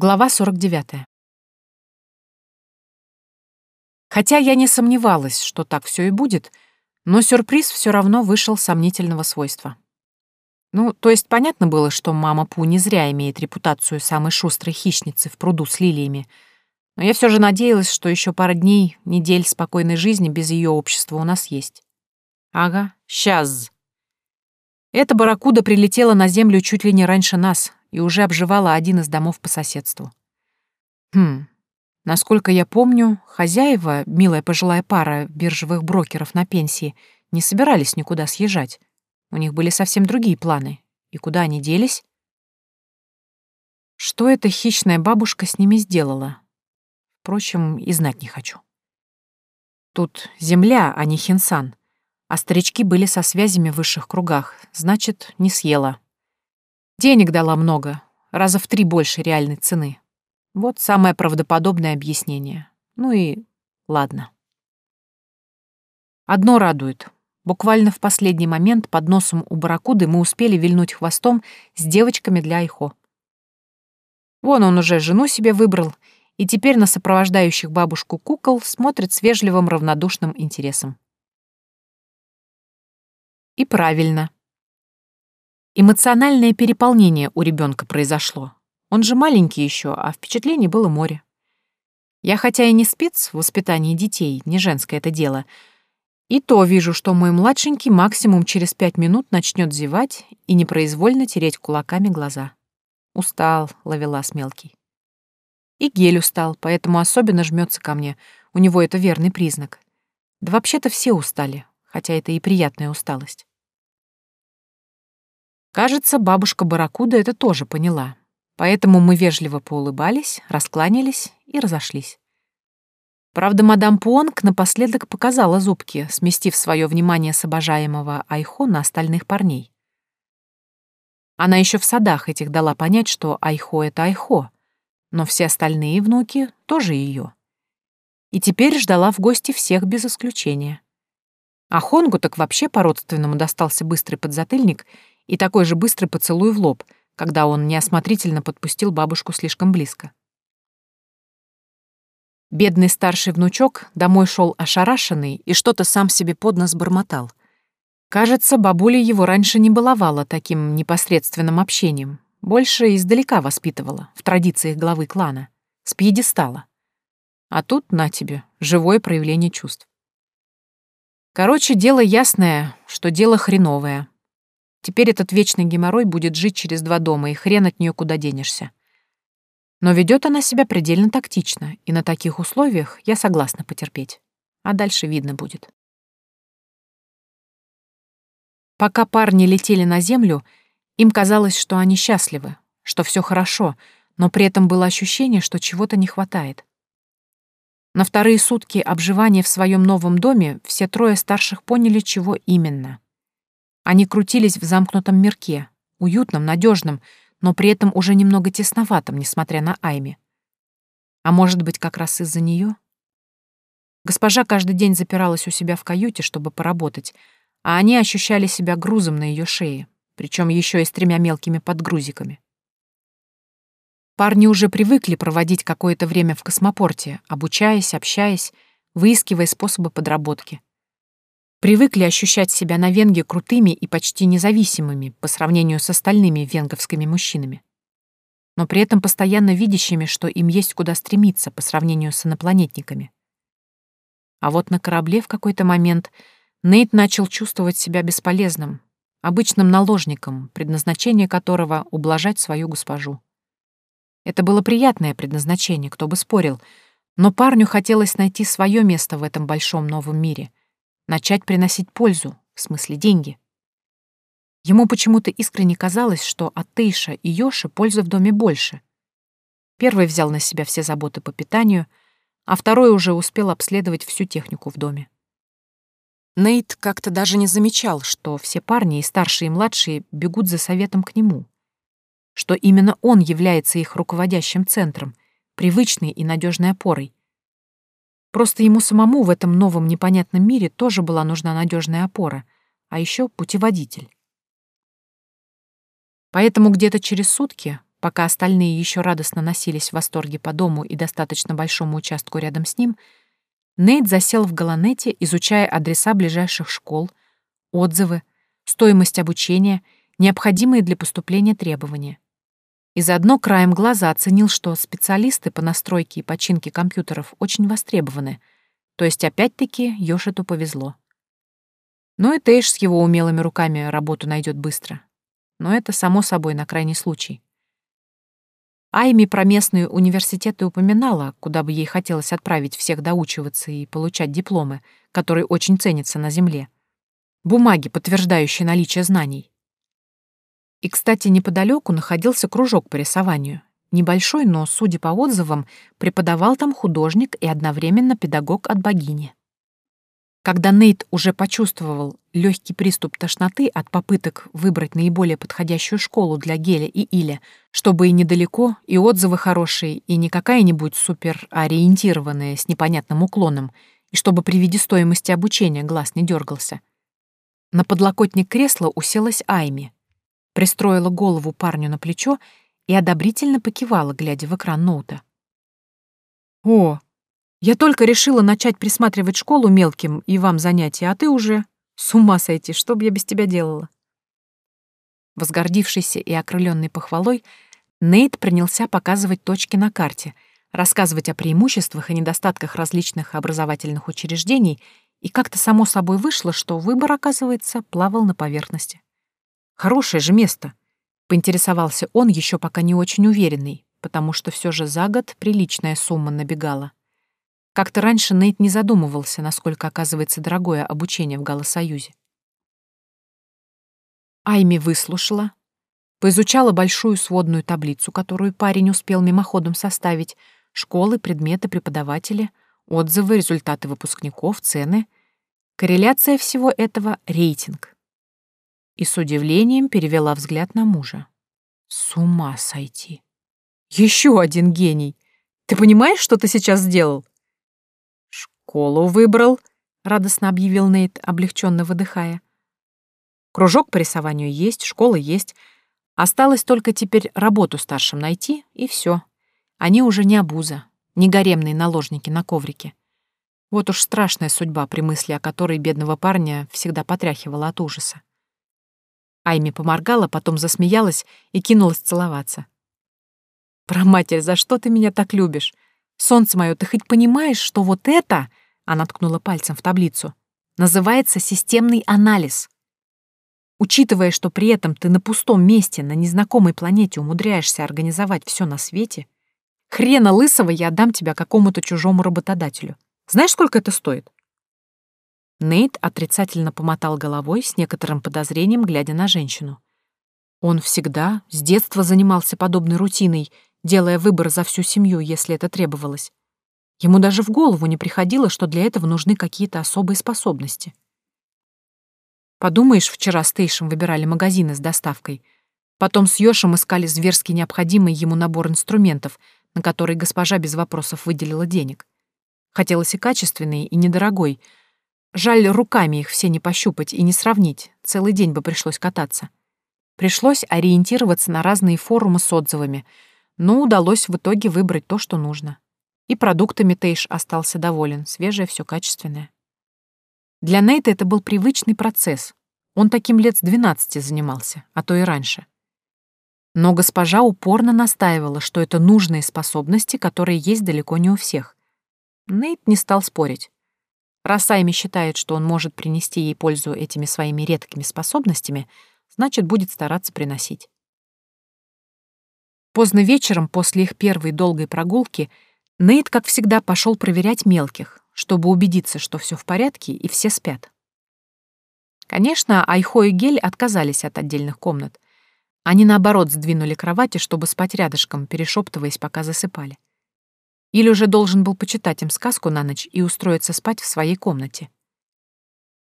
Глава 49. Хотя я не сомневалась, что так все и будет, но сюрприз все равно вышел сомнительного свойства. Ну, то есть понятно было, что мама Пу не зря имеет репутацию самой шустрой хищницы в пруду с лилиями, но я все же надеялась, что еще пара дней, недель спокойной жизни без ее общества у нас есть. Ага, сейчас. Эта барракуда прилетела на землю чуть ли не раньше нас, и уже обживала один из домов по соседству. Хм, насколько я помню, хозяева, милая пожилая пара биржевых брокеров на пенсии, не собирались никуда съезжать. У них были совсем другие планы. И куда они делись? Что эта хищная бабушка с ними сделала? Впрочем, и знать не хочу. Тут земля, а не хинсан. А старички были со связями в высших кругах, значит, не съела. Денег дала много, раза в три больше реальной цены. Вот самое правдоподобное объяснение. Ну и ладно. Одно радует. Буквально в последний момент под носом у барракуды мы успели вильнуть хвостом с девочками для Айхо. Вон он уже жену себе выбрал, и теперь на сопровождающих бабушку кукол смотрит с вежливым равнодушным интересом. И правильно. Эмоциональное переполнение у ребенка произошло. Он же маленький еще, а впечатлений было море. Я хотя и не спец в воспитании детей, не женское это дело, и то вижу, что мой младшенький максимум через пять минут начнет зевать и непроизвольно тереть кулаками глаза. Устал, ловелас мелкий. И Гель устал, поэтому особенно жмется ко мне. У него это верный признак. Да вообще-то все устали, хотя это и приятная усталость. Кажется, бабушка Баракуда это тоже поняла. Поэтому мы вежливо поулыбались, раскланялись и разошлись. Правда, мадам Пуонг напоследок показала зубки, сместив свое внимание с обожаемого Айхо на остальных парней. Она еще в садах этих дала понять, что Айхо — это Айхо, но все остальные внуки тоже ее. И теперь ждала в гости всех без исключения. А Хонгу так вообще по-родственному достался быстрый подзатыльник и такой же быстрый поцелуй в лоб, когда он неосмотрительно подпустил бабушку слишком близко. Бедный старший внучок домой шел ошарашенный и что-то сам себе под нос бормотал. Кажется, бабуля его раньше не баловала таким непосредственным общением, больше издалека воспитывала, в традициях главы клана, с пьедестала. А тут, на тебе, живое проявление чувств. Короче, дело ясное, что дело хреновое, Теперь этот вечный геморрой будет жить через два дома, и хрен от нее куда денешься. Но ведет она себя предельно тактично, и на таких условиях я согласна потерпеть. А дальше видно будет. Пока парни летели на землю, им казалось, что они счастливы, что все хорошо, но при этом было ощущение, что чего-то не хватает. На вторые сутки обживания в своем новом доме все трое старших поняли, чего именно — они крутились в замкнутом мирке, уютном, надежном, но при этом уже немного тесноватом, несмотря на Айми. А может быть, как раз из-за нее? Госпожа каждый день запиралась у себя в каюте, чтобы поработать, а они ощущали себя грузом на ее шее, причем еще и с тремя мелкими подгрузиками. Парни уже привыкли проводить какое-то время в космопорте, обучаясь, общаясь, выискивая способы подработки. Привыкли ощущать себя на Венге крутыми и почти независимыми по сравнению с остальными венговскими мужчинами. Но при этом постоянно видящими, что им есть куда стремиться по сравнению с инопланетниками. А вот на корабле в какой-то момент Нейт начал чувствовать себя бесполезным, обычным наложником, предназначение которого — ублажать свою госпожу. Это было приятное предназначение, кто бы спорил, но парню хотелось найти свое место в этом большом новом мире — начать приносить пользу, в смысле деньги. Ему почему-то искренне казалось, что от Тейша и Йоши пользы в доме больше. Первый взял на себя все заботы по питанию, а второй уже успел обследовать всю технику в доме. Нейт как-то даже не замечал, что все парни, и старшие, и младшие, бегут за советом к нему, что именно он является их руководящим центром, привычной и надежной опорой, Просто ему самому в этом новом непонятном мире тоже была нужна надежная опора, а еще путеводитель. Поэтому где-то через сутки, пока остальные еще радостно носились в восторге по дому и достаточно большому участку рядом с ним, Нейт засел в Галанете, изучая адреса ближайших школ, отзывы, стоимость обучения, необходимые для поступления требования. И заодно краем глаза оценил, что специалисты по настройке и починке компьютеров очень востребованы, то есть опять-таки Йошиту повезло. Но и Тэйш с его умелыми руками работу найдет быстро. Но это само собой на крайний случай. Айми про местные университеты упоминала, куда бы ей хотелось отправить всех доучиваться и получать дипломы, которые очень ценятся на Земле. Бумаги, подтверждающие наличие знаний. И, кстати, неподалеку находился кружок по рисованию. Небольшой, но, судя по отзывам, преподавал там художник и одновременно педагог от богини. Когда Нейт уже почувствовал легкий приступ тошноты от попыток выбрать наиболее подходящую школу для Геля и Иля, чтобы и недалеко, и отзывы хорошие, и не какая-нибудь супер-ориентированная с непонятным уклоном, и чтобы при виде стоимости обучения глаз не дергался. На подлокотник кресла уселась Айми, пристроила голову парню на плечо и одобрительно покивала, глядя в экран ноута. «О, я только решила начать присматривать школу мелким и вам занятия, а ты уже... С ума сойти, что бы я без тебя делала?» Возгордившийся и окрыленный похвалой, Нейт принялся показывать точки на карте, рассказывать о преимуществах и недостатках различных образовательных учреждений, и как-то само собой вышло, что выбор, оказывается, плавал на поверхности. «Хорошее же место», — поинтересовался он, еще пока не очень уверенный, потому что все же за год приличная сумма набегала. Как-то раньше Нейт не задумывался, насколько оказывается дорогое обучение в Галосоюзе. Айми выслушала, поизучала большую сводную таблицу, которую парень успел мимоходом составить, школы, предметы, преподаватели, отзывы, результаты выпускников, цены. Корреляция всего этого — рейтинг. И с удивлением перевела взгляд на мужа. С ума сойти. Еще один гений. Ты понимаешь, что ты сейчас сделал? «Школу выбрал», — радостно объявил Нейт, облегченно выдыхая. «Кружок по рисованию есть, школа есть. Осталось только теперь работу старшим найти, и все. Они уже не обуза, не гаремные наложники на коврике. Вот уж страшная судьба, при мысли о которой бедного парня всегда потряхивала от ужаса. Айми поморгала, потом засмеялась и кинулась целоваться. «Про матерь, за что ты меня так любишь? Солнце мое, ты хоть понимаешь, что вот это, она ткнула пальцем в таблицу, называется системный анализ. Учитывая, что при этом ты на пустом месте, на незнакомой планете умудряешься организовать все на свете, хрена лысого я отдам тебя какому-то чужому работодателю. Знаешь, сколько это стоит? Нейт отрицательно помотал головой с некоторым подозрением, глядя на женщину. Он всегда, с детства занимался подобной рутиной — делая выбор за всю семью, если это требовалось. Ему даже в голову не приходило, что для этого нужны какие-то особые способности. Подумаешь, вчера с Тейшем выбирали магазины с доставкой. Потом с Йошем искали зверски необходимый ему набор инструментов, на который госпожа без вопросов выделила денег. Хотелось и качественный, и недорогой. Жаль, руками их все не пощупать и не сравнить, целый день бы пришлось кататься. Пришлось ориентироваться на разные форумы с отзывами — но удалось в итоге выбрать то, что нужно. И продуктами Тейш остался доволен, свежее все качественное. Для Нейта это был привычный процесс. Он таким лет с 12 занимался, а то и раньше. Но госпожа упорно настаивала, что это нужные способности, которые есть далеко не у всех. Нейт не стал спорить. Раз Айми считает, что он может принести ей пользу этими своими редкими способностями, значит, будет стараться приносить. Поздно вечером, после их первой долгой прогулки, Нейт, как всегда, пошел проверять мелких, чтобы убедиться, что все в порядке и все спят. Конечно, Айхо и Гель отказались от отдельных комнат. Они, наоборот, сдвинули кровати, чтобы спать рядышком, перешептываясь, пока засыпали. Или уже должен был почитать им сказку на ночь и устроиться спать в своей комнате.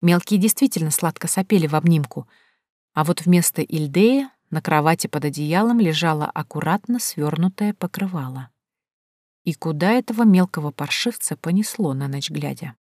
Мелкие действительно сладко сопели в обнимку, а вот вместо Ильдея на кровати под одеялом лежало аккуратно свернутое покрывало. И куда этого мелкого паршивца понесло на ночь глядя?